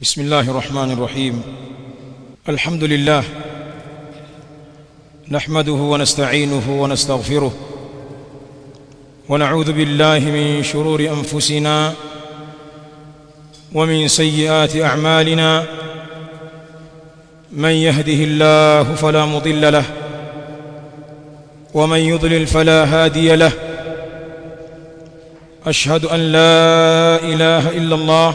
بسم الله الرحمن الرحيم الحمد لله نحمده ونستعينه ونستغفره ونعوذ بالله من شرور انفسنا ومن سيئات اعمالنا من يهده الله فلا مضل له ومن يضلل فلا هادي له اشهد ان لا اله الا الله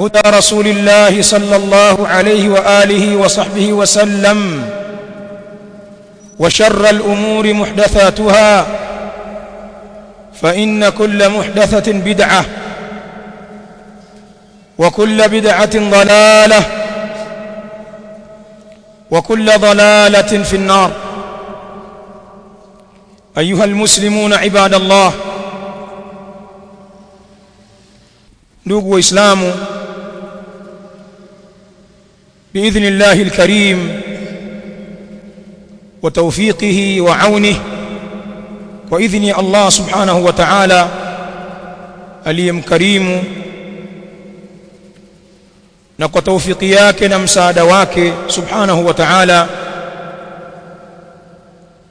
هدى رسول الله صلى الله عليه وآله وصحبه وسلم وشر الأمور محدثاتها فإن كل محدثة بدعة وكل بدعة ضلالة وكل ضلالة في النار. أيها المسلمون عباد الله ndugu waislamu باذن الله الكريم وتوفيقه وعونه واذن الله سبحانه وتعالى aliyemkarimu na kwa taufiki yake na msaada wake subhanahu wa ta'ala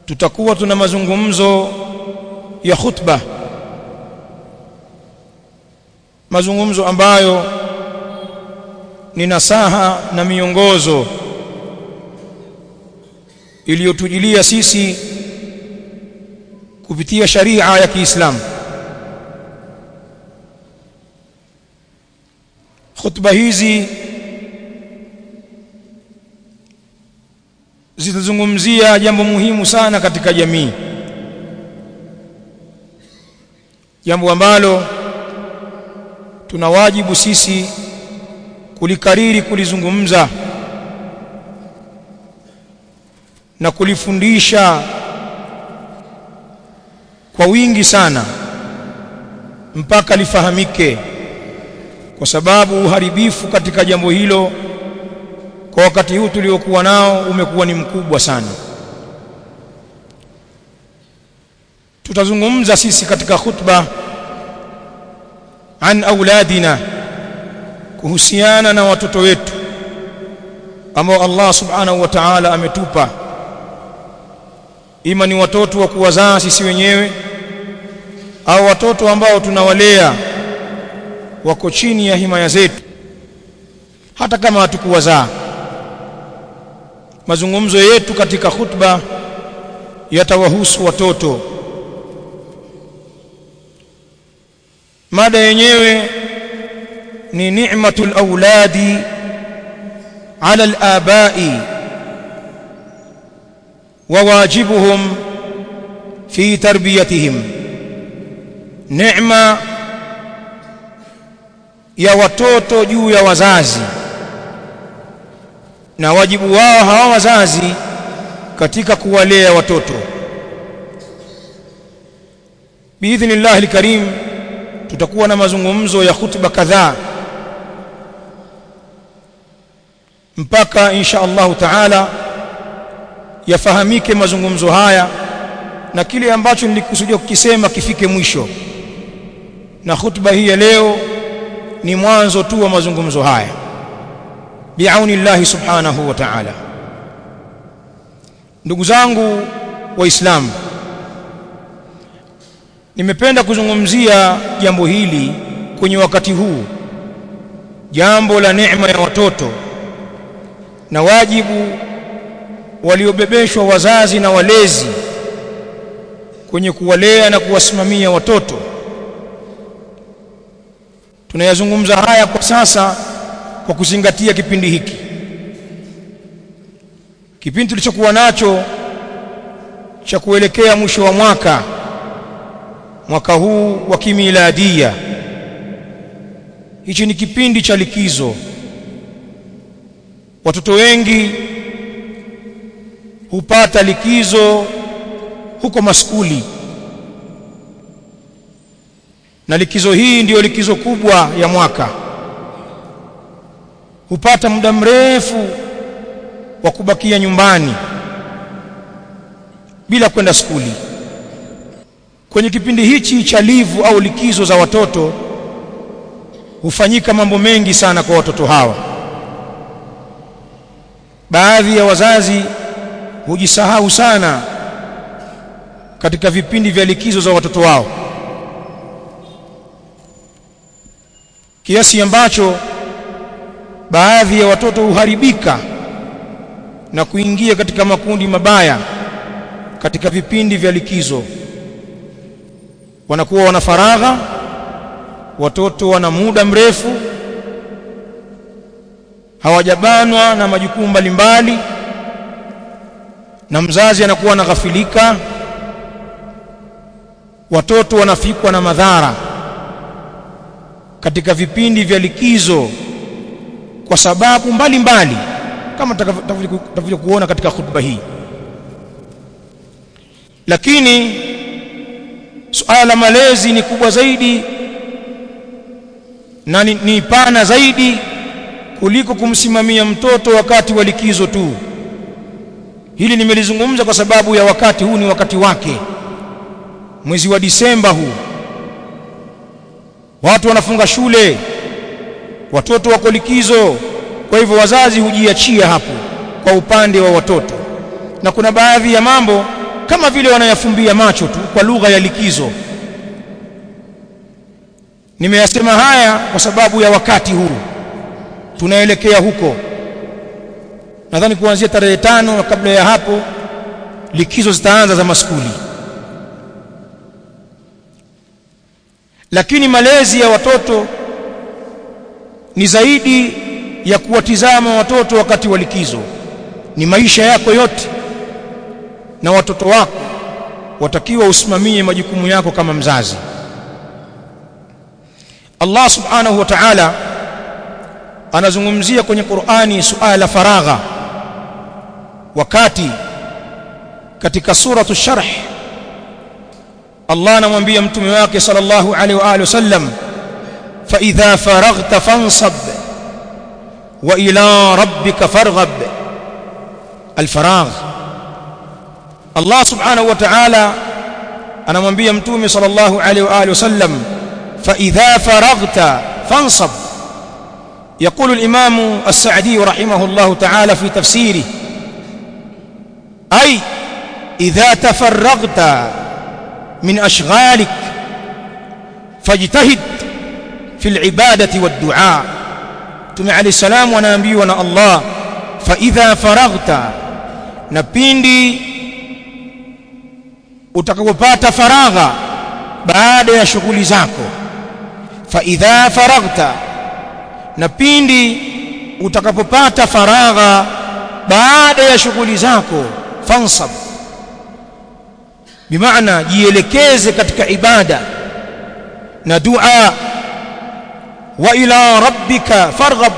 tutakuwa tuna mazungumzo ya khutba mazungumzo ambayo ni nasaha na miongozo iliyotujilia sisi kupitia sharia ya Kiislamu khutba hizi zitazungumzia jambo muhimu sana katika jamii jambo ambalo tuna wajibu sisi kulikariri kulizungumza na kulifundisha kwa wingi sana mpaka lifahamike kwa sababu uharibifu katika jambo hilo kwa wakati huu tuliokuwa nao umekuwa ni mkubwa sana. Tutazungumza sisi katika khutba an auladina kuhusiana na watoto wetu ambao Allah subhanahu wa ta'ala ametupa. Ima ni watoto wa kuwazaa sisi wenyewe au watoto ambao tunawalea wako chini ya himaya zetu hata kama hatukuwazaa. Mazungumzo yetu katika khutba yatawahusu watoto. Mada yenyewe ni ni'matul auladi ala al-aba'i wa wajibuhum fi tarbiyatihim. Neema ya watoto juu ya wazazi. Na wajibu wao hawa wazazi katika kuwalea watoto. Biidhnillah alkarim tutakuwa na mazungumzo ya hutuba kadhaa mpaka insha Allahu taala yafahamike mazungumzo haya na kile ambacho nilikusudia kukisema kifike mwisho. Na khutba hii ya leo ni mwanzo tu wa mazungumzo haya. Biauni llahi subhanahu wa ta'ala. Ndugu zangu waislamu nimependa kuzungumzia jambo hili kwenye wakati huu. Jambo la neema ya watoto na wajibu waliobebeshwa wazazi na walezi kwenye kuwalea na kuwasimamia watoto. Tunayazungumza haya kwa sasa kwa kuzingatia kipindi hiki. Kipindi tulichokuwa nacho cha kuelekea mwisho wa mwaka mwaka huu wa kimiladia. Hichi ni kipindi cha likizo watoto wengi hupata likizo huko maskuli. Na likizo hii ndiyo likizo kubwa ya mwaka. Hupata muda mrefu wa kubakia nyumbani bila kwenda skuli. Kwenye kipindi hichi cha livu au likizo za watoto hufanyika mambo mengi sana kwa watoto hawa baadhi ya wazazi hujisahau sana katika vipindi vya likizo za watoto wao. Kiasi ambacho baadhi ya watoto huharibika na kuingia katika makundi mabaya katika vipindi vya likizo. Wanakuwa wana faragha watoto wana muda mrefu hawajabanwa na majukumu mbalimbali na mzazi anakuwa anaghafilika watoto wanafikwa na madhara katika vipindi vya likizo kwa sababu mbalimbali mbali, kama tutavyo kuona katika khutba hii. Lakini suala la malezi ni kubwa zaidi na ni, ni pana zaidi kuliko kumsimamia mtoto wakati wa likizo tu. Hili nimelizungumza kwa sababu ya wakati huu ni wakati wake. Mwezi wa Disemba huu. Watu wanafunga shule. Watoto wako likizo. Kwa hivyo wazazi hujiachia hapo kwa upande wa watoto. Na kuna baadhi ya mambo kama vile wanayafumbia macho tu kwa lugha ya likizo. Nimeyasema haya kwa sababu ya wakati huu tunaelekea huko. Nadhani kuanzia tarehe tano na kabla ya hapo likizo zitaanza za maskuli. Lakini malezi ya watoto ni zaidi ya kuwatizama watoto wakati wa likizo. Ni maisha yako yote na watoto wako watakiwa usimamie majukumu yako kama mzazi. Allah subhanahu wa ta'ala anazungumzia kwenye Qur'ani suala faragha wakati katika suratu sharh Allah anamwambia mtume wake sallallahu alaihi wa alihi wasallam fa idha faraghta fansab wa ila rabbika farghab alfaragh Allah subhanahu wa ta'ala anamwambia mtume sallallahu alaihi wa alihi wasallam fa idha faraghta fansab يقول الإمام السعدي رحمه الله تعالى في تفسيره أي إذا تفرغت من أشغالك فاجتهد في العبادة والدعاء. تمع عليه السلام ونبينا الله فإذا فرغت نبيندي utakapopata faragha baada ya shughuli zako fa idha faraghta na pindi utakapopata faragha baada ya shughuli zako fansab. Bimaana jielekeze katika ibada na dua. Wa ila rabbika farghab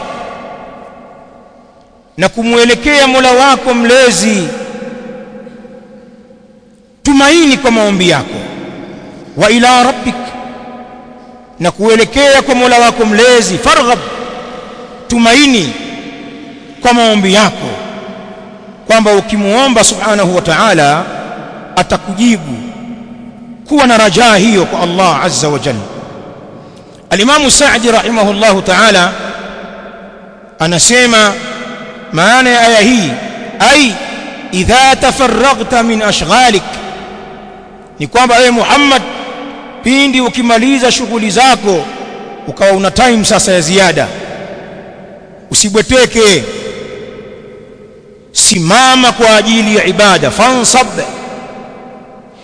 na kumwelekea Mola wako mlezi. Tumaini kwa maombi yako. Wa ila rabbik na kuelekea kwa Mola wako mlezi farghab tumaini kwa maombi yako kwamba ukimuomba subhanahu wa ta'ala atakujibu kuwa na rajaa hiyo kwa Allah azza wa jalla. Alimamu Sa'di rahimahullahu ta'ala anasema maana ya aya hii ai idha tafarraghta min ashghalik ni kwamba wewe Muhammad pindi ukimaliza shughuli zako ukawa una time sasa ya ziada usibweteke. Simama kwa ajili ya ibada fansab.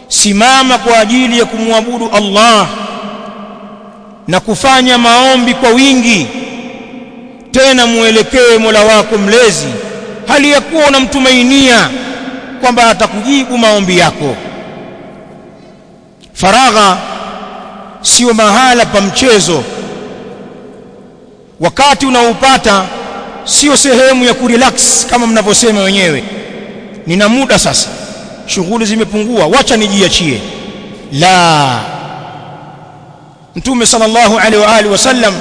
Simama kwa ajili ya kumwabudu Allah na kufanya maombi kwa wingi. Tena muelekee Mola wako mlezi hali ya kuwa unamtumainia kwamba atakujibu maombi yako. Faragha sio mahala pa mchezo. Wakati unaopata sio sehemu ya kurelax kama mnavyosema wenyewe nina muda sasa shughuli zimepungua wacha nijiachie la mtume sallallahu alaihi wa alihi wasallam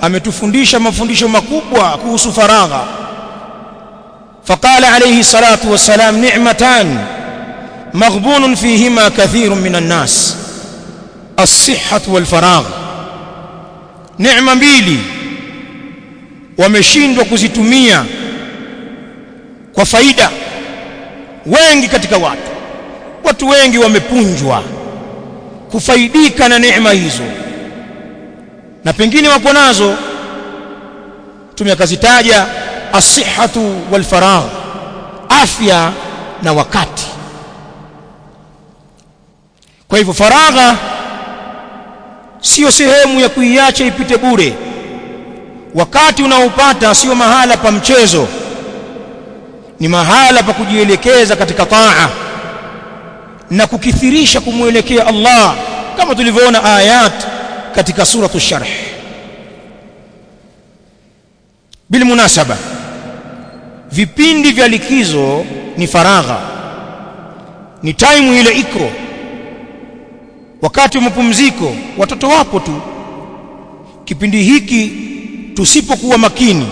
ametufundisha mafundisho makubwa kuhusu faragha فقال عليه الصلاة والسلام نعمتان مغبون فيهما كثير من الناس الصحة والفراغ نعمة mbili wameshindwa kuzitumia kwa faida. Wengi katika watu watu wengi wamepunjwa kufaidika na neema hizo na pengine wako nazo. Tumekazitaja asihatu wal faragh afya na wakati. Kwa hivyo faragha sio sehemu ya kuiacha ipite bure wakati unaopata sio mahala pa mchezo ni mahala pa kujielekeza katika taa na kukithirisha kumwelekea Allah kama tulivyoona ayat katika suratu sharh. Bilmunasaba vipindi vya likizo ni faragha ni time ile ikro. Wakati wa mapumziko watoto wapo tu. Kipindi hiki tusipokuwa makini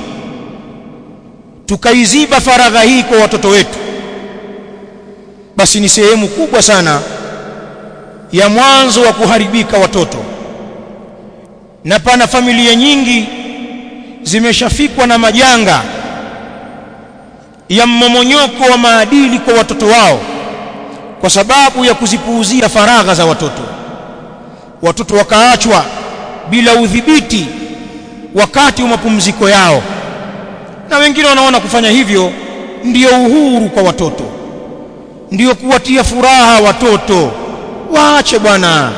tukaiziba faragha hii kwa watoto wetu basi ni sehemu kubwa sana ya mwanzo wa kuharibika watoto. Na pana familia nyingi zimeshafikwa na majanga ya mmomonyoko wa maadili kwa watoto wao kwa sababu ya kuzipuuzia faragha za watoto. Watoto wakaachwa bila udhibiti wakati wa mapumziko yao. Na wengine wanaona kufanya hivyo ndiyo uhuru kwa watoto ndiyo kuwatia furaha watoto. Waache bwana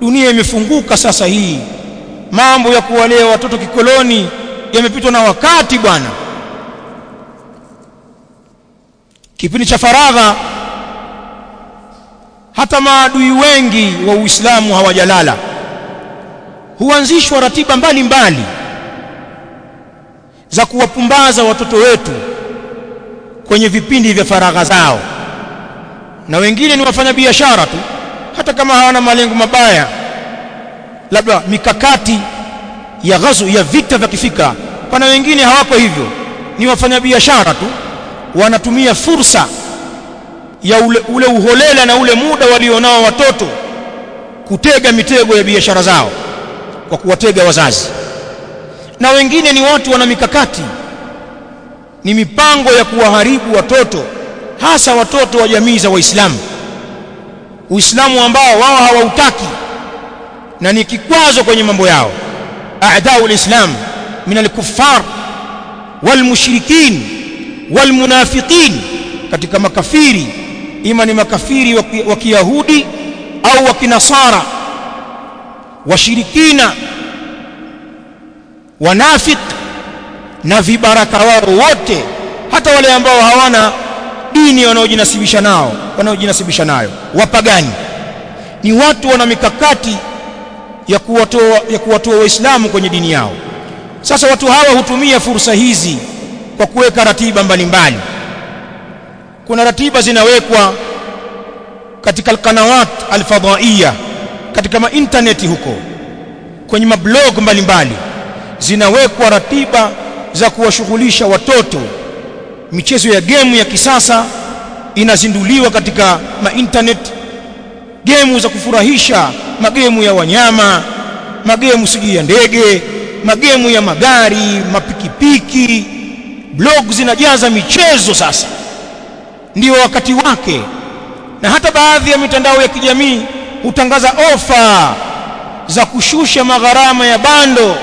dunia imefunguka sasa hii. Mambo ya kuwalea watoto kikoloni yamepitwa na wakati bwana. Kipindi cha faragha hata maadui wengi wa Uislamu hawajalala huanzishwa ratiba mbalimbali mbali za kuwapumbaza watoto wetu kwenye vipindi vya faragha zao. Na wengine ni wafanyabiashara tu hata kama hawana malengo mabaya labda mikakati ya ghazu ya vita vya kifika. Pana wengine hawako hivyo ni wafanyabiashara tu wanatumia fursa ya ule, ule uholela na ule muda walionao watoto kutega mitego ya biashara zao kwa kuwatega wazazi. Na wengine ni watu wana mikakati ni mipango ya kuwaharibu watoto hasa watoto wa jamii za waislamu. Uislamu ambao wao hawautaki na ni kikwazo kwenye mambo yao. A'da'u al-islam min al-kuffar wal-mushrikin wal-munafiqin katika makafiri ima ni makafiri wa kiyahudi au wa kinasara washirikina wanafik na vibaraka wao wote hata wale ambao hawana dini wanaojinasibisha nao wanaojinasibisha nayo. Wapagani ni watu wana mikakati ya kuwatoa ya kuwatoa waislamu kwenye dini yao. Sasa watu hawa hutumia fursa hizi kwa kuweka ratiba mbalimbali. Kuna ratiba zinawekwa katika alqanawat alfadaiya katika mainterneti huko kwenye mablog mbalimbali zinawekwa ratiba za kuwashughulisha watoto. Michezo ya gemu ya kisasa inazinduliwa katika ma internet gemu za kufurahisha magemu ya wanyama magemu sijui ya ndege magemu ya magari mapikipiki. Blog zinajaza michezo sasa. Ndio wakati wake. Na hata baadhi ya mitandao ya kijamii hutangaza ofa za kushusha magharama ya bando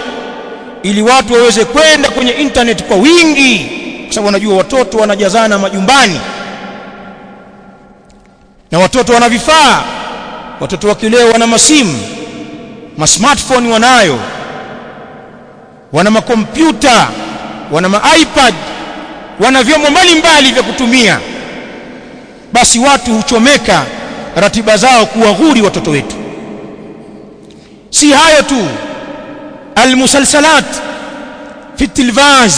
ili watu waweze kwenda kwenye internet kwa wingi kwa sababu wanajua watoto wanajazana majumbani na watoto wana vifaa. Watoto wa kileo wana masimu ma smartphone wanayo wana makompyuta wana ma iPad wana vyombo mbalimbali vya kutumia. Basi watu huchomeka ratiba zao kuwaghuri watoto wetu. Si hayo tu almusalsalat fi tilvaz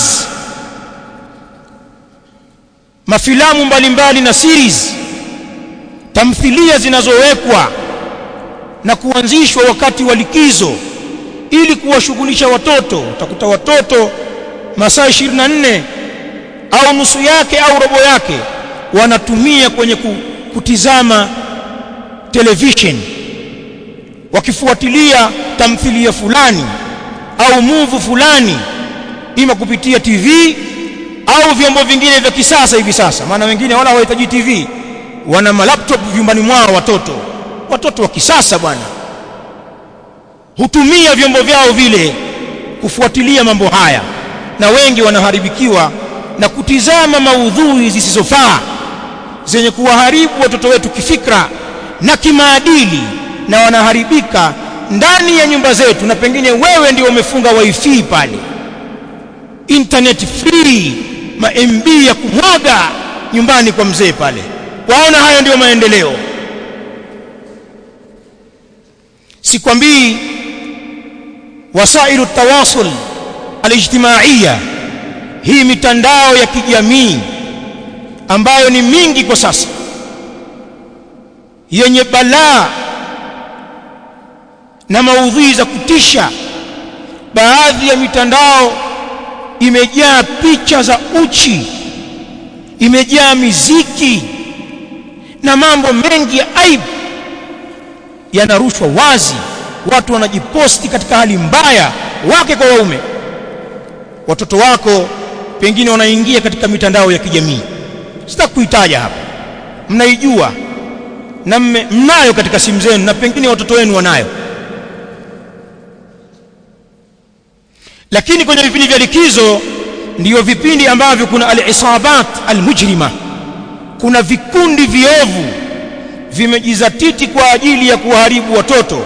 mafilamu mbalimbali na series tamthilia zinazowekwa na kuanzishwa wakati wa likizo ili kuwashughulisha watoto. Utakuta watoto masaa 24 au nusu yake au robo yake wanatumia kwenye kutizama television wakifuatilia tamthilia fulani au muvu fulani ima kupitia TV au vyombo vingine vya kisasa hivi sasa. Maana wengine wala hawahitaji TV wana malaptop vyumbani mwao watoto. Watoto wa kisasa bwana. Hutumia vyombo vyao vile kufuatilia mambo haya. Na wengi wanaharibikiwa na kutizama maudhui zisizofaa zenye kuwaharibu watoto wetu kifikra na kimaadili na wanaharibika ndani ya nyumba zetu na pengine wewe ndio umefunga wifi pale. Internet free ma MB ya kumwaga nyumbani kwa mzee pale. Waona hayo ndio maendeleo. Sikwambii wasailu tawasul alijtimaiya hii mitandao ya kijamii ambayo ni mingi kwa sasa yenye balaa na maudhui za kutisha. Baadhi ya mitandao imejaa picha za uchi imejaa miziki na mambo mengi ya aibu yanarushwa wazi. Watu wanajiposti katika hali mbaya wake kwa waume. Watoto wako pengine wanaingia katika mitandao ya kijamii. Sitakuitaja hapa. Mnaijua na mnayo katika simu zenu na pengine watoto wenu wanayo. Lakini kwenye vipindi vya likizo ndiyo vipindi ambavyo kuna al-isabat al-mujrima. Kuna vikundi viovu vimejizatiti kwa ajili ya kuharibu watoto.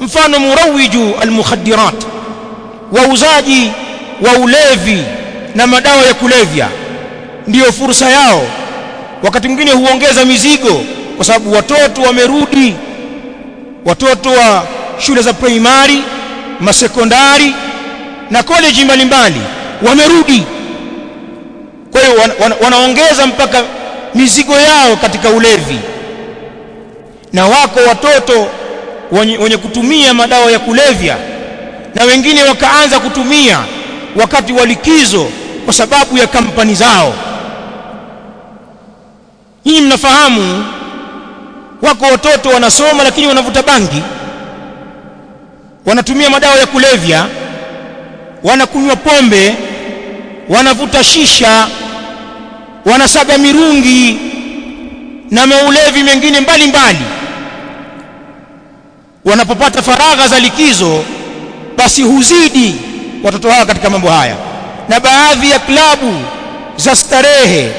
Mfano murawiju al-mukhaddirat wauzaji wa ulevi na madawa ya kulevya. Ndiyo fursa yao. Wakati mwingine huongeza mizigo kwa sababu watoto wamerudi. Watoto wa shule za primary masekondari na college mbalimbali wamerudi. Kwa hiyo wan, wan, wanaongeza mpaka mizigo yao katika ulevi. Na wako watoto wenye, wenye kutumia madawa ya kulevya na wengine wakaanza kutumia wakati wa likizo kwa sababu ya kampani zao. Nyinyi mnafahamu wako watoto wanasoma lakini wanavuta bangi. Wanatumia madawa ya kulevya. Wanakunywa pombe. Wanavuta shisha. Wanasaga mirungi na maulevi mengine mbalimbali. Wanapopata faragha za likizo basi huzidi watoto hawa katika mambo haya. Na baadhi ya klabu za starehe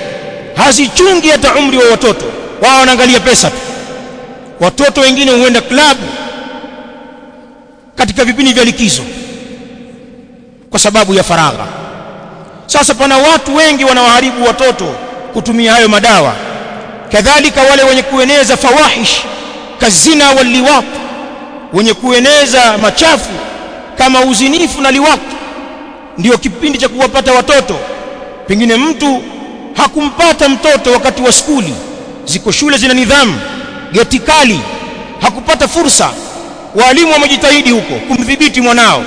hazichungi hata umri wa watoto. Wao wanaangalia pesa tu watoto wengine huenda klabu katika vipindi vya likizo kwa sababu ya faragha. Sasa pana watu wengi wanawaharibu watoto kutumia hayo madawa. Kadhalika wale wenye kueneza fawahish kazina waliwaq wenye kueneza machafu kama uzinifu na liwat ndio kipindi cha kuwapata watoto. Pengine mtu hakumpata mtoto wakati wa skuli. Ziko shule zina nidhamu geti kali hakupata fursa. Walimu wamejitahidi huko kumdhibiti mwanao.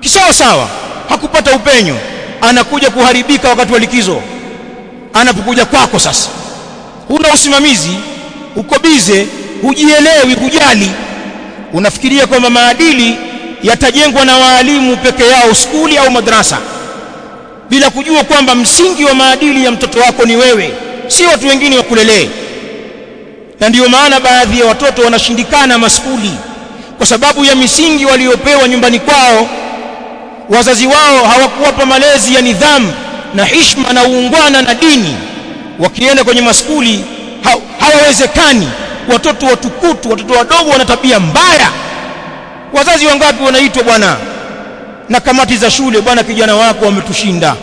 Kisawa sawa hakupata upenyo. Anakuja kuharibika wakati wa likizo. Anapokuja kwako sasa. Huna usimamizi uko bize hujielewi hujali. Unafikiria kwamba maadili yatajengwa na waalimu peke yao skuli au madrasa bila kujua kwamba msingi wa maadili ya mtoto wako ni wewe. Si watu wengine wakulelee na ndiyo maana baadhi ya watoto wanashindikana maskuli kwa sababu ya misingi waliopewa nyumbani kwao. Wazazi wao hawakuwapa malezi ya nidhamu na hishma na uungwana na dini. Wakienda kwenye maskuli ha, hawawezekani. Watoto watukutu watoto wadogo wana tabia mbaya. Wazazi wangapi wanaitwa bwana na kamati za shule bwana kijana wako wametushinda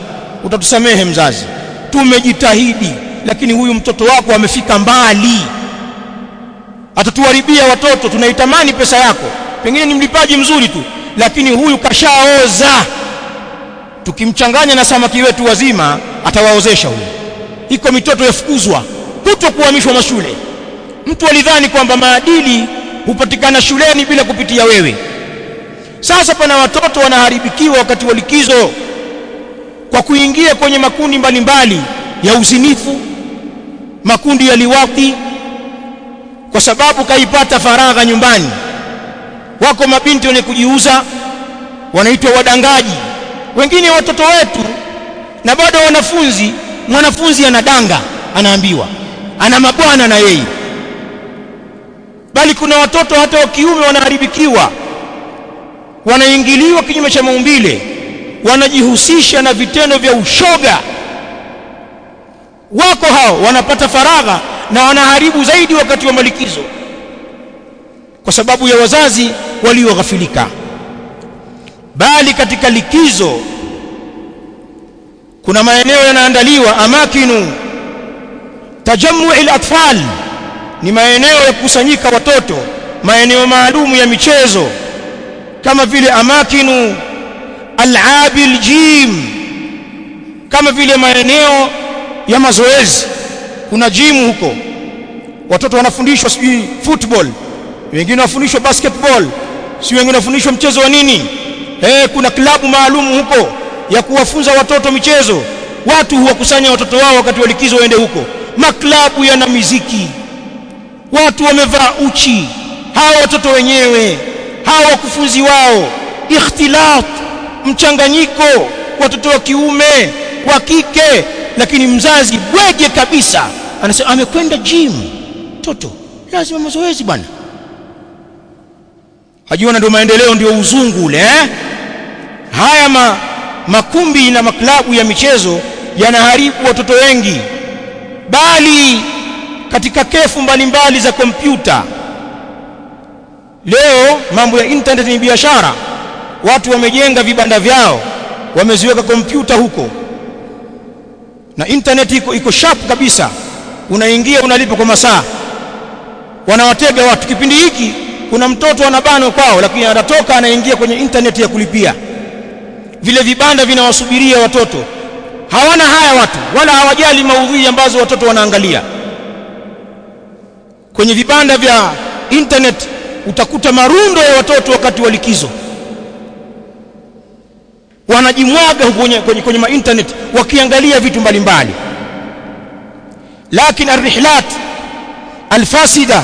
utatusamehe mzazi. Tumejitahidi lakini huyu mtoto wako amefika mbali atatuharibia watoto tunaitamani pesa yako. Pengine ni mlipaji mzuri tu lakini huyu kashaoza. Tukimchanganya na samaki wetu wazima atawaozesha huyu. Iko mitoto yafukuzwa kuto kuhamishwa mashule. Mtu alidhani kwamba maadili hupatikana shuleni bila kupitia wewe. Sasa pana watoto wanaharibikiwa wakati wa likizo kwa kuingia kwenye makundi mbalimbali mbali ya uzinifu makundi ya liwati kwa sababu kaipata faragha nyumbani. Wako mabinti wenye kujiuza wanaitwa wadangaji. Wengine watoto wetu na bado wanafunzi mwanafunzi anadanga anaambiwa ana mabwana na yeye. Bali kuna watoto hata wa kiume wanaharibikiwa wanaingiliwa kinyume cha maumbile wanajihusisha na vitendo vya ushoga. Wako hao wanapata faragha na wanaharibu zaidi wakati wa malikizo kwa sababu ya wazazi walioghafilika. Bali katika likizo kuna maeneo yanaandaliwa amakinu tajammu'i al-atfal ni maeneo ya kusanyika watoto maeneo maalumu ya michezo kama vile amakinu al-abil jim kama vile maeneo ya mazoezi kuna gym huko. Watoto wanafundishwa sijui football. Wengine wanafundishwa basketball. Si wengine wanafundishwa mchezo wa nini. Eh kuna klabu maalum huko ya kuwafunza watoto michezo. Watu huwakusanya watoto wao wakati walikizo waende huko. Maklabu yana miziki. Watu wamevaa uchi. Hawa watoto wenyewe hawa wakufunzi wao. Ikhtilat mchanganyiko watoto wa kiume wa kike lakini mzazi bwege kabisa. Anasema amekwenda gym. Toto lazima mazoezi bwana. Hajiona ndio maendeleo ndio uzungu ule eh? haya ma, makumbi na maklabu ya michezo yanaharibu watoto wengi. Bali katika kefu mbalimbali mbali za kompyuta. Leo mambo ya internet ni biashara. Watu wamejenga vibanda vyao. Wameziweka kompyuta huko na internet iko iko sharp kabisa. Unaingia unalipa kwa masaa. Wanawatega watu. Kipindi hiki kuna mtoto anabano kwao lakini anatoka anaingia kwenye internet ya kulipia. Vile vibanda vinawasubiria watoto. Hawana haya watu. Wala hawajali maudhui ambazo watoto wanaangalia. Kwenye vibanda vya internet utakuta marundo ya watoto wakati wa likizo wanajimwaga kwenye, kwenye, kwenye internet wakiangalia vitu mbalimbali. Lakini arrihlat alfasida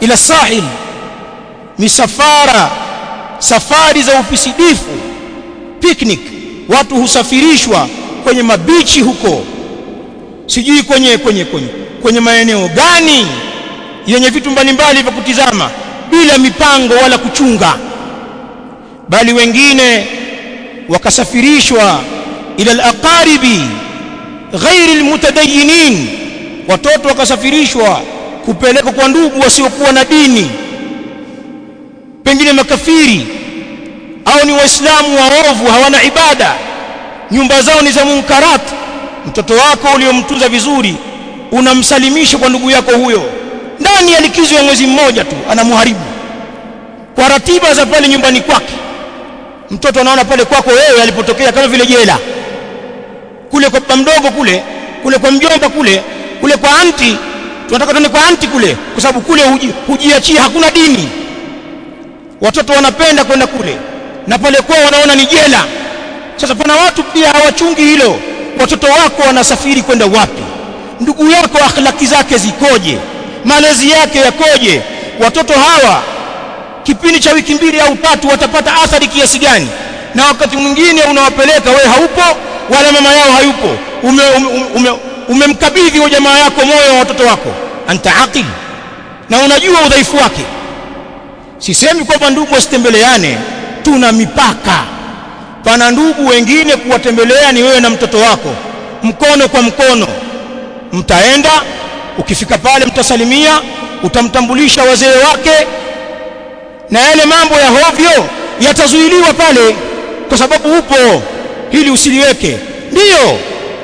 ila sahil misafara safari za ufisidifu picnic. Watu husafirishwa kwenye mabichi huko. Sijui kwenye kwenye kwenye kwenye maeneo gani yenye vitu mbalimbali vya kutizama bila mipango wala kuchunga. Bali wengine wakasafirishwa ila alaqaribi ghairi almutadayinin. Watoto wakasafirishwa kupelekwa kwa ndugu wasiokuwa na dini pengine makafiri au ni waislamu waovu hawana ibada. Nyumba zao ni za munkarat. Mtoto wako uliomtunza vizuri unamsalimisha kwa ndugu yako huyo. Ndani ya likizo ya mwezi mmoja tu anamuharibu kwa ratiba za pale nyumbani kwake mtoto anaona pale kwako wewe alipotokea kama vile jela. Kule kwa mdogo kule kule kwa mjomba kule kule kwa anti tunataka tuende kwa anti kule kwa sababu kule hujiachi hujiachia hakuna dini. Watoto wanapenda kwenda kule na pale kwao wanaona ni jela. Sasa pana watu pia hawachungi hilo. Watoto wako wanasafiri kwenda wapi? Ndugu yako akhlaki zake zikoje? Malezi yake yakoje? Watoto hawa kipindi cha wiki mbili au tatu watapata athari kiasi gani? Na wakati mwingine unawapeleka we haupo wala mama yao hayupo. Umemkabidhi ume, ume, ume jamaa yako moyo wa watoto wako. Anta aqil. Na unajua udhaifu wake. Sisemi kwamba ndugu wasitembeleane tuna mipaka. Pana ndugu wengine kuwatembelea ni wewe na mtoto wako. Mkono kwa mkono. Mtaenda ukifika pale mtasalimia utamtambulisha wazee wake na yale mambo ya hovyo yatazuiliwa pale kwa sababu upo hili usiliweke. Ndiyo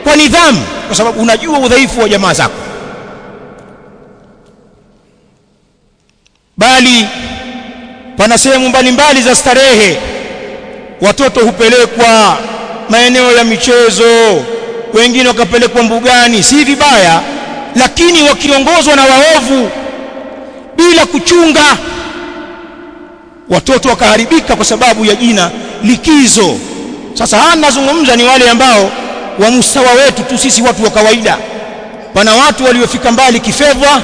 kwa nidhamu kwa sababu unajua udhaifu wa jamaa zako. Bali pana sehemu mbalimbali za starehe watoto hupelekwa maeneo ya michezo wengine wakapelekwa mbugani si vibaya lakini wakiongozwa na waovu bila kuchunga watoto wakaharibika kwa sababu ya jina likizo. Sasa haya nazungumza ni wale ambao wa msawa wetu tu sisi watu wa kawaida. Pana watu waliofika mbali kifedha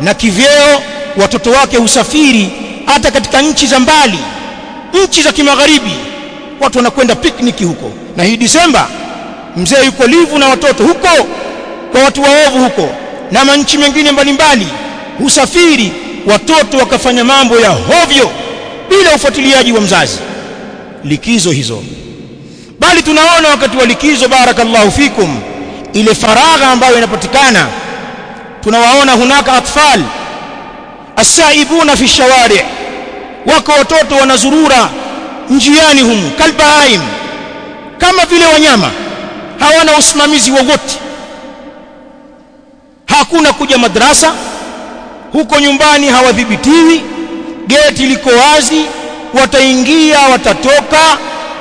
na kivyeo watoto wake husafiri hata katika nchi za mbali nchi za kimagharibi. Watu wanakwenda pikniki huko. Na hii Disemba mzee yuko livu na watoto huko kwa watu waovu huko. Na manchi mengine mbalimbali husafiri watoto wakafanya mambo ya hovyo bila ufuatiliaji wa mzazi. Likizo hizo. Bali tunaona wakati wa likizo barakallahu fikum ile faragha ambayo inapatikana tunawaona hunaka atfal asaibuna fi shawari wako watoto wanazurura njiani humu kalbahaim kama vile wanyama hawana usimamizi wowote. Hakuna kuja madrasa huko nyumbani hawadhibitiwi geti liko wazi wataingia watatoka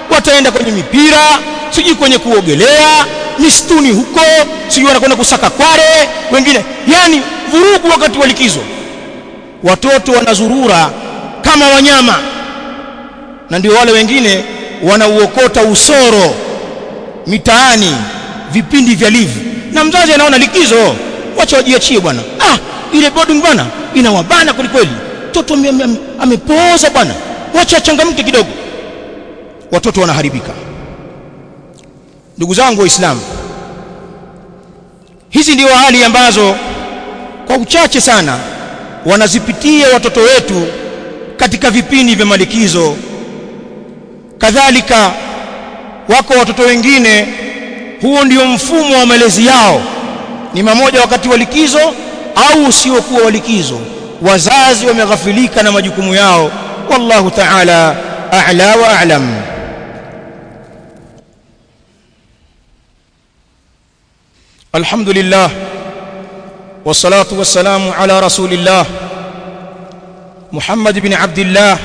wataenda kwenye mipira sijui kwenye kuogelea misituni huko sijui wanakwenda kusaka kware wengine. Yani vurugu wakati wa likizo. Watoto wanazurura kama wanyama. Na ndio wale wengine wanauokota usoro mitaani vipindi vya livu na mzazi anaona likizo wacha wajiachie bwana. Ah ile boarding bwana inawabana kwelikweli mtoto amepooza bwana. Wacha achangamke kidogo. Watoto wanaharibika. Ndugu zangu waislamu hizi ndio hali ambazo kwa uchache sana wanazipitia watoto wetu katika vipindi vya malikizo. Kadhalika wako watoto wengine huo ndio mfumo wa malezi yao. Ni mamoja wakati wa likizo au usiokuwa wa likizo wazazi wameghafilika na majukumu yao wallahu ta'ala a'la wa a'lam الحمد لله والصلاة والسلام على رسول الله محمد بن عبد الله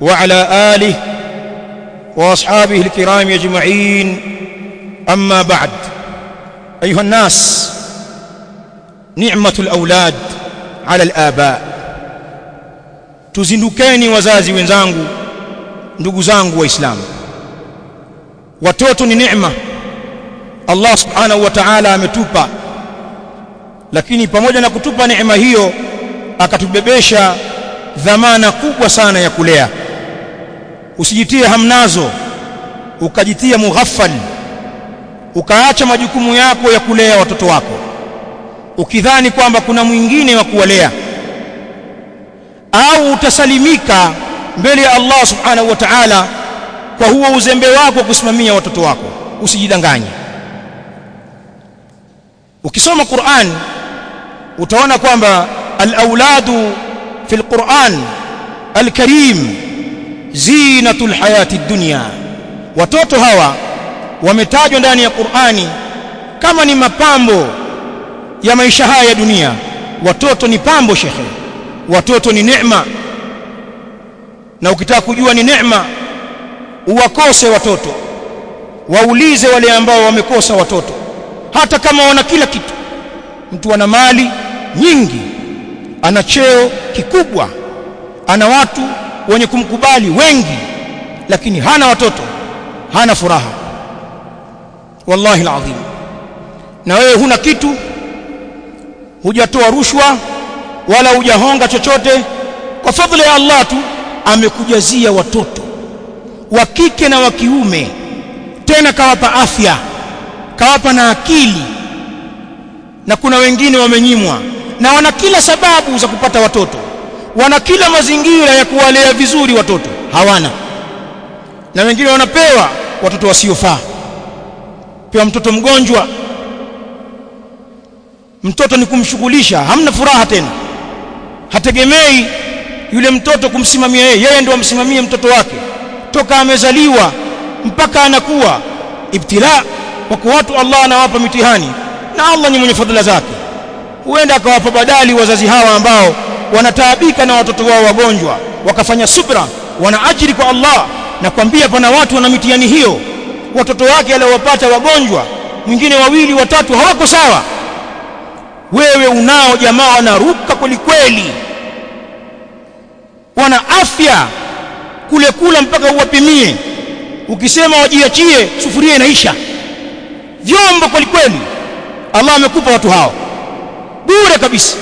وعلى آله وأصحابه الكرام أجمعين أما بعد أيها الناس نعمة ala alaba. Tuzindukeni wazazi wenzangu ndugu zangu waislamu. Watoto ni neema. Allah subhanahu wa ta'ala ametupa. Lakini pamoja na kutupa neema hiyo akatubebesha dhamana kubwa sana ya kulea. Usijitie hamnazo ukajitia mughafal ukaacha majukumu yako ya kulea watoto wako ukidhani kwamba kuna mwingine wa kuwalea. Au utasalimika mbele ya Allah subhanahu wa ta'ala kwa huo uzembe wako kusimamia watoto wako. Usijidanganye. Ukisoma Qur'an utaona kwamba al-auladu fil al-Qur'an al-Karim zinatul hayati dunya. Watoto hawa wametajwa ndani ya Qur'ani kama ni mapambo ya maisha haya ya dunia. Watoto ni pambo shekhe. Watoto ni neema. Na ukitaka kujua ni neema uwakose watoto. Waulize wale ambao wamekosa watoto. Hata kama wana kila kitu. Mtu ana mali nyingi ana cheo kikubwa ana watu wenye kumkubali wengi lakini hana watoto hana furaha. Wallahi alazim. Na wewe huna kitu hujatoa rushwa wala hujahonga chochote. Kwa fadhila ya Allah tu amekujazia watoto wa kike na wa kiume tena kawapa afya kawapa na akili na kuna wengine wamenyimwa na wana kila sababu za kupata watoto wana kila mazingira ya kuwalea vizuri watoto hawana. Na wengine wanapewa watoto wasiofaa. Pewa mtoto mgonjwa mtoto ni kumshughulisha hamna furaha tena. Hategemei yule mtoto kumsimamia yeye yeye ndio amsimamie mtoto wake. Toka amezaliwa mpaka anakuwa ibtila kwa watu Allah anawapa mitihani na Allah ni mwenye fadhila zake. Huenda akawapa badali wazazi hawa ambao wanataabika na watoto wao wagonjwa wakafanya subra wana ajiri kwa Allah na kwambia pana watu wana mitihani hiyo. Watoto wake aliowapata wagonjwa mwingine wawili watatu hawako sawa wewe unao jamaa wanaruka kwelikweli wana afya kule kula mpaka uwapimie ukisema wajiachie sufuria inaisha vyombo kwelikweli Allah amekupa watu hao bure kabisa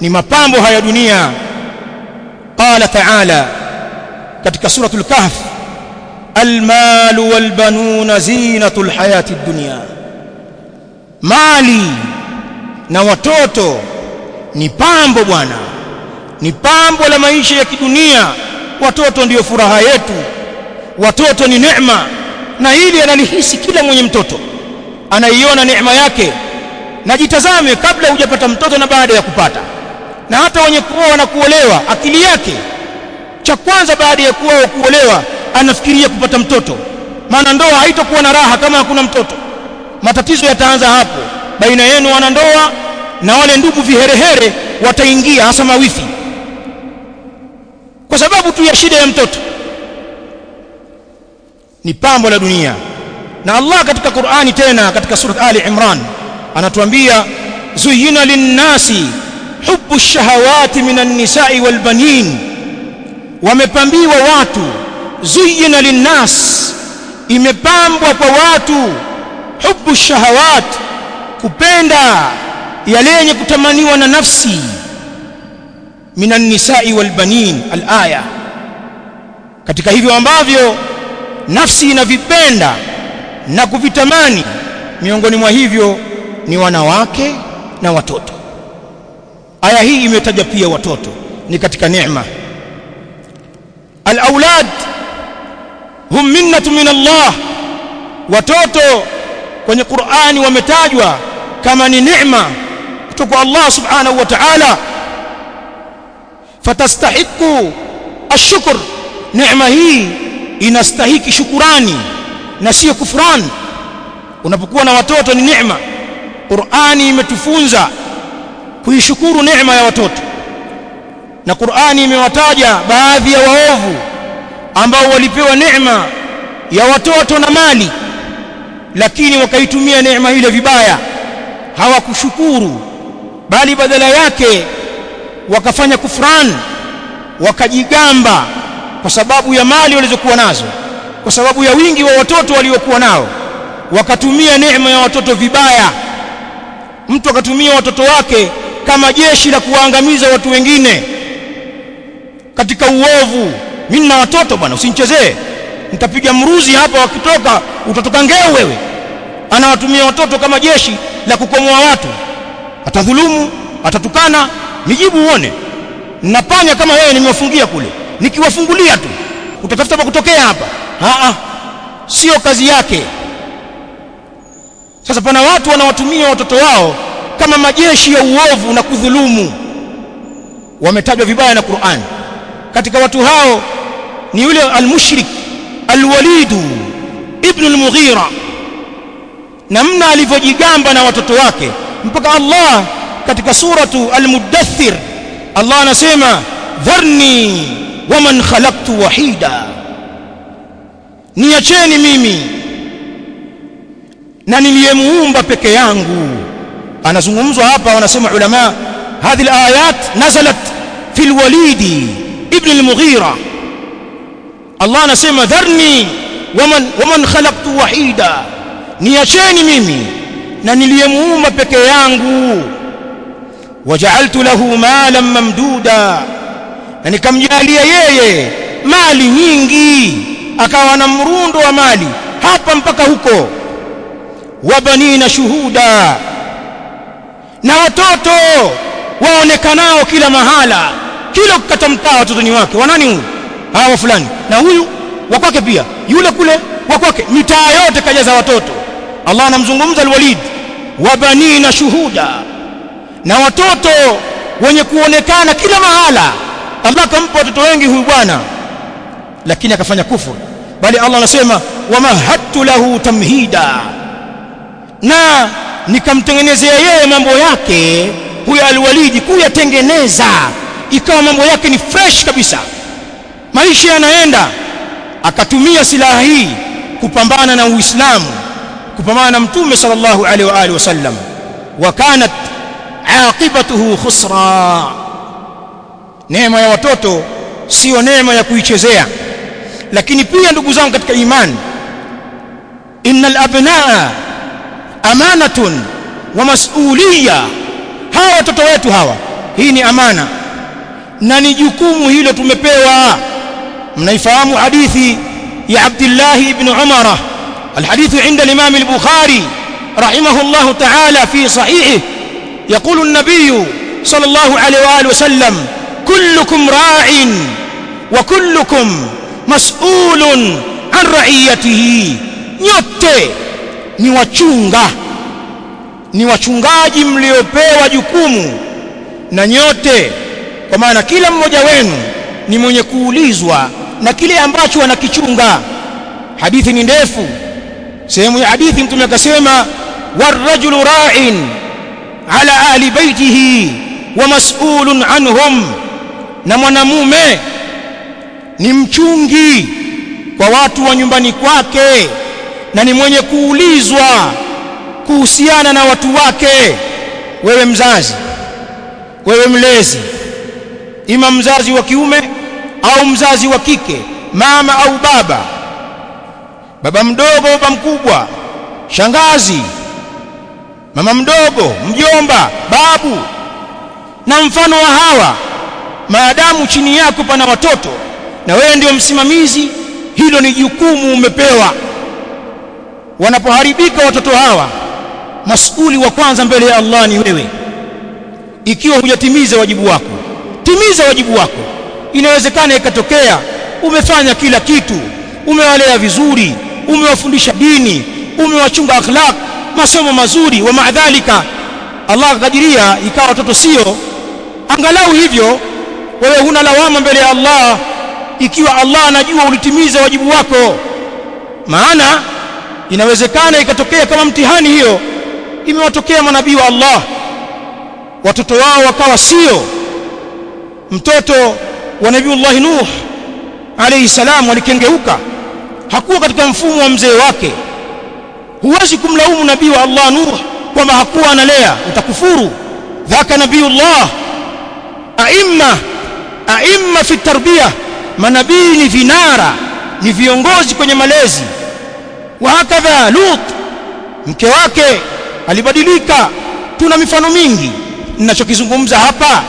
ni mapambo haya dunia qala ta'ala katika suratul kahf المال والبنون زينة الحياة الدنيا mali na watoto ni pambo bwana ni pambo la maisha ya kidunia. Watoto ndiyo furaha yetu watoto ni neema na hili analihisi kila mwenye mtoto. Anaiona neema yake. Na jitazame kabla hujapata mtoto na baada ya kupata. Na hata wenye kuoa na kuolewa akili yake cha kwanza baada ya kuoa kuolewa anafikiria kupata mtoto. Maana ndoa haitakuwa na raha kama hakuna mtoto. Matatizo yataanza hapo baina yenu wanandoa na wale ndugu viherehere wataingia hasa mawifi. Kwa sababu tu ya shida ya mtoto. Ni pambo la dunia. Na Allah katika Qur'ani tena katika sura Ali Imran anatuambia zuyina linnasi hubbu shahawati minan nisa'i wal banin. Wamepambiwa watu. Zuyina linnas. Imepambwa kwa watu. Hubbu shahawat kupenda yale yenye kutamaniwa na nafsi. Minan nisa'i wal banin al-aya. Katika hivyo ambavyo nafsi inavipenda na kuvitamani miongoni mwa hivyo ni wanawake na watoto. Aya hii imetaja pia watoto ni katika neema. Al-aulad hum minnatun min Allah. Watoto kwenye Qur'ani wametajwa kama ni neema kutoka Allah subhanahu wa ta'ala. Fatastahiqu ashukr neema hii inastahiki shukurani na sio kufran. Unapokuwa na watoto ni neema. Qur'ani imetufunza kuishukuru neema ya watoto. Na Qur'ani imewataja baadhi ya waovu ambao walipewa neema ya watoto na mali lakini wakaitumia neema ile vibaya. Hawakushukuru bali badala yake wakafanya kufran wakajigamba kwa sababu ya mali walizokuwa nazo kwa sababu ya wingi wa watoto waliokuwa nao. Wakatumia neema ya watoto vibaya. Mtu akatumia watoto wake kama jeshi la kuwaangamiza watu wengine. Katika uovu mimi na watoto bwana usinichezee nitapiga mruzi hapa wakitoka utatoka ngeo wewe. Anawatumia watoto kama jeshi la kukomoa watu. Atadhulumu atatukana nijibu uone. Napanya kama wewe nimewafungia kule. Nikiwafungulia tu utatafuta pa kutokea hapa. A sio kazi yake. Sasa pana watu wanawatumia watoto wao kama majeshi ya uovu na kudhulumu. Wametajwa vibaya na Qur'an. Katika watu hao ni yule al-mushrik الوليد ابن المغيرة. نمنا لفجيقامبا وتتواك بقى الله كتك سورة المدثر. الله نسيما ذرني ومن خلقت وحيدا. نيچيني ميمي. نانيليمومبا بكيانغو أنا زمومزو أبا ونسيما علماء. هذه الآيات نزلت في الوليد ابن المغيرة. Allah anasema dharni waman, waman khalaqtu wahida. Niacheni mimi na niliyemuumba peke yangu. Waja'altu lahu malan mamduda na nikamjalia yeye mali nyingi. Akawa na mrundo wa mali hapa mpaka huko. Wabanina shuhuda na watoto waonekanao kila mahala kila ukikata mtaa watoto ni wake. Wanani huyu hawa fulani. Na huyu wa kwake pia. Yule kule wa kwake. Mitaa yote kajaza watoto. Allah anamzungumza alwalid. Wa banina shuhuda. Na watoto wenye kuonekana kila mahala. Allah kampa watoto wengi huyu bwana. Lakini akafanya kufuru bali Allah anasema wamahattu lahu tamhida. Na nikamtengenezea yeye mambo yake huyo alwalidi kuyatengeneza. Ikawa mambo yake ni fresh kabisa maisha yanaenda. Akatumia silaha hii kupambana na Uislamu kupambana na Mtume sallallahu alaihi wa alihi wasallam wa kanat aqibatuhu khusra. Neema ya watoto sio neema ya kuichezea. Lakini pia ndugu zangu katika imani innal abnaa amanatun wa mas'uliyya. Hawa watoto wetu hawa hii ni amana. Na ni jukumu hilo tumepewa mnaifahamu hadithi ya Abdullah ibn Umar الحديث عند الإمام البخاري رحمه الله تعالى في صحيحه يقول النبي صلى الله عليه وآله وسلم كلكم راع وكلكم مسؤول عن رعيته nyote ni wachunga ni wachungaji mliopewa jukumu na nyote kwa maana kila mmoja wenu ni mwenye kuulizwa na kile ambacho wanakichunga. Hadithi ni ndefu. Sehemu ya hadithi mtume akasema warajulu ra'in ala ahli baitihi wa mas'ulun anhum. Na mwanamume ni mchungi kwa watu wa nyumbani kwake na ni mwenye kuulizwa kuhusiana na watu wake. Wewe mzazi wewe mlezi ima mzazi wa kiume au mzazi wa kike mama au baba baba mdogo baba mkubwa shangazi mama mdogo mjomba babu na mfano wa hawa maadamu chini yako pana watoto na wewe ndio msimamizi hilo ni jukumu umepewa. Wanapoharibika watoto hawa masuli wa kwanza mbele ya Allah ni wewe. Ikiwa hujatimiza wajibu wako timiza wajibu wako inawezekana ikatokea umefanya kila kitu umewalea vizuri umewafundisha dini umewachunga akhlaq masomo mazuri wa maadhalika Allah akadiria ikawa watoto sio. Angalau hivyo wewe huna lawama mbele ya Allah ikiwa Allah anajua ulitimiza wajibu wako. Maana inawezekana ikatokea kama mtihani hiyo imewatokea manabii wa Allah. Watoto wao wakawa sio. Mtoto wa nabiullahi Nuh alayhi salam walikengeuka. Hakuwa katika mfumo wa mzee wake. Huwezi kumlaumu nabii wa Allah Nuh kwamba hakuwa analea utakufuru. Dhaka nabiullah. Aimma aimma fi tarbiyah. Manabii ni vinara ni viongozi kwenye malezi. Wa hakadha Lut mke wake alibadilika. Tuna mifano mingi. Ninachokizungumza hapa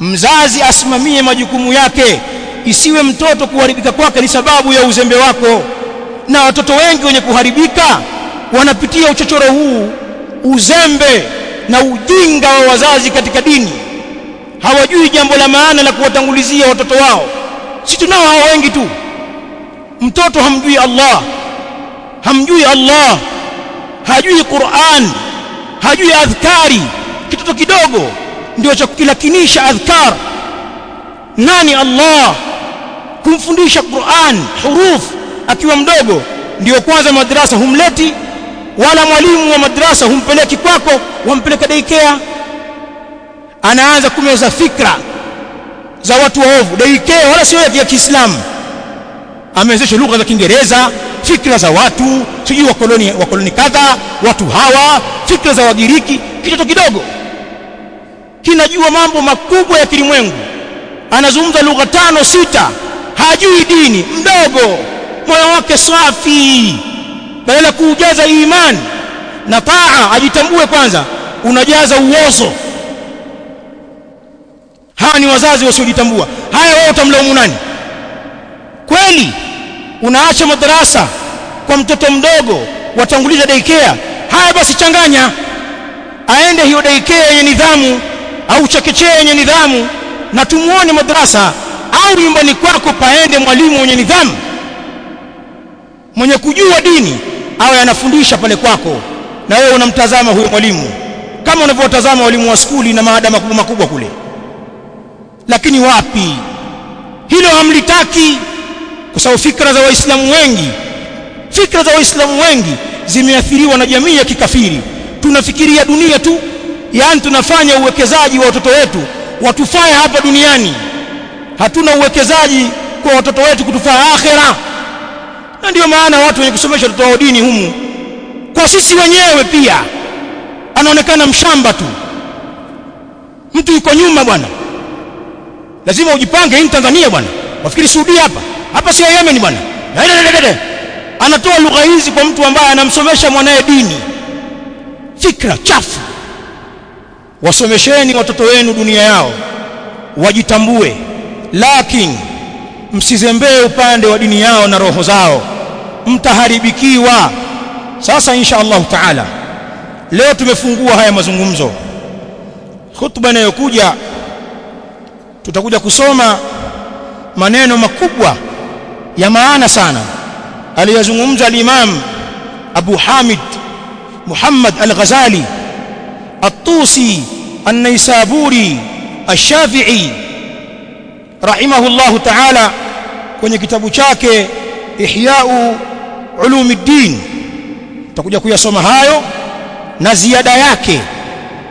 mzazi asimamie majukumu yake. Isiwe mtoto kuharibika kwake ni sababu ya uzembe wako. Na watoto wengi wenye kuharibika wanapitia uchochoro huu uzembe na ujinga wa wazazi katika dini. Hawajui jambo la maana la kuwatangulizia watoto wao. Si tunao hao wengi tu. Mtoto hamjui Allah. Hamjui Allah. Hajui Qur'an. Hajui adhkari. Kitoto kidogo ndio cha kukilakinisha adhkar. Nani Allah? Kumfundisha Qur'an huruf akiwa mdogo ndio kwanza madrasa humleti wala mwalimu wa madrasa humpeleki kwako wampeleka daycare. Anaanza kumeza fikra za watu waovu. Daycare wala sio ya Kiislamu. Amewezesha lugha za Kiingereza fikra za watu sijui wakoloni wakoloni kadha watu hawa fikra za Wagiriki kitoto kidogo kinajua mambo makubwa ya kilimwengu. Anazungumza lugha tano sita. Hajui dini. Mdogo. Moyo wake safi. Badala kuujaza imani na taa ajitambue kwanza. Unajaza uozo. Hawa ni wazazi wasiojitambua. Haya wewe utamlaumu nani? Kweli unaacha madarasa kwa mtoto mdogo watanguliza daycare. Haya basi changanya. Aende hiyo daycare yenye nidhamu au chekechea yenye nidhamu na tumuone madrasa au nyumbani kwako paende mwalimu mwenye nidhamu mwenye kujua dini awe anafundisha pale kwako na wewe unamtazama huyo mwalimu kama unavyotazama walimu wa skuli na maada makubwa makubwa kule. Lakini wapi? Hilo hamlitaki kwa sababu fikra za waislamu wengi fikra za waislamu wengi zimeathiriwa na jamii ya kikafiri. Tunafikiria dunia tu yaani tunafanya uwekezaji wa watoto wetu watufae hapa duniani. Hatuna uwekezaji kwa watoto wetu kutufaa akhera. Na ndio maana watu wenye kusomesha watoto wao dini humu kwa sisi wenyewe pia anaonekana mshamba tu. Mtu yuko nyuma bwana. Lazima ujipange hii Tanzania bwana. Wafikiri Saudi hapa. Hapa sio Yemen bwana. Anatoa lugha hizi kwa mtu ambaye anamsomesha mwanae dini. Fikra chafu wasomesheni watoto wenu dunia yao wajitambue lakini msizembee upande wa dini yao na roho zao. Mtaharibikiwa. Sasa insha Allah taala leo tumefungua haya mazungumzo. Hutuba inayokuja tutakuja kusoma maneno makubwa ya maana sana aliyozungumza al-Imam Abu Hamid Muhammad al-Ghazali الطوسي النيسابوري الشافعي رحمه الله تعالى kwenye kitabu chake Ihya'u Ulumuddin tutakuja kuyasoma hayo na ziada yake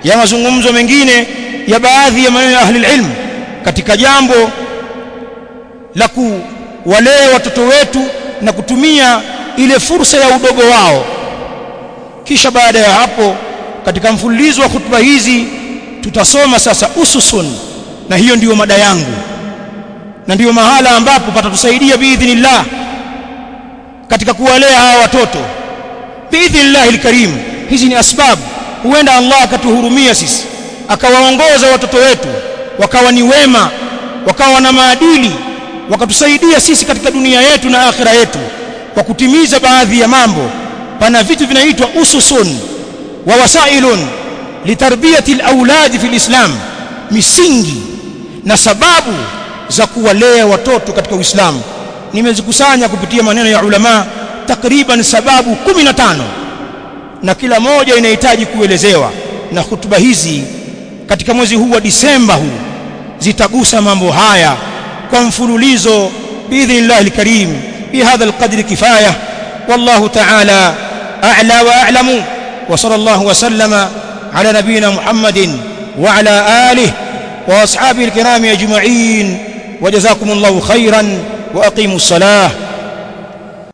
ya mazungumzo mengine ya baadhi ya maneno ya ahli ilm katika jambo la kuwalea watoto wetu na kutumia ile fursa ya udogo wao kisha baada ya hapo katika mfululizo wa hutuba hizi tutasoma sasa ususun na hiyo ndiyo mada yangu. Na ndiyo mahala ambapo patatusaidia biidhnillah katika kuwalea hawa watoto. Biidhnillah alkarim hizi ni asbabu huenda Allah akatuhurumia sisi akawaongoza watoto wetu wakawa ni wema wakawa na maadili wakatusaidia sisi katika dunia yetu na akhira yetu kwa kutimiza baadhi ya mambo. Pana vitu vinaitwa ususun wa wasailun litarbiyati alawlad fi alislam misingi na sababu za kuwalea watoto katika Uislamu. Nimezikusanya kupitia maneno ya ulama takriban sababu 15 na kila moja inahitaji kuelezewa na hutuba hizi katika mwezi huu wa Disemba huu zitagusa mambo haya kwa mfululizo biidhnillah alkarim bihadha alqadri kifaya. Wallahu ta'ala a'la wa a'lamu وصلى الله وسلم على نبينا محمد وعلى آله وأصحابه الكرام أجمعين. وجزاكم الله خيرا وأقيموا الصلاة.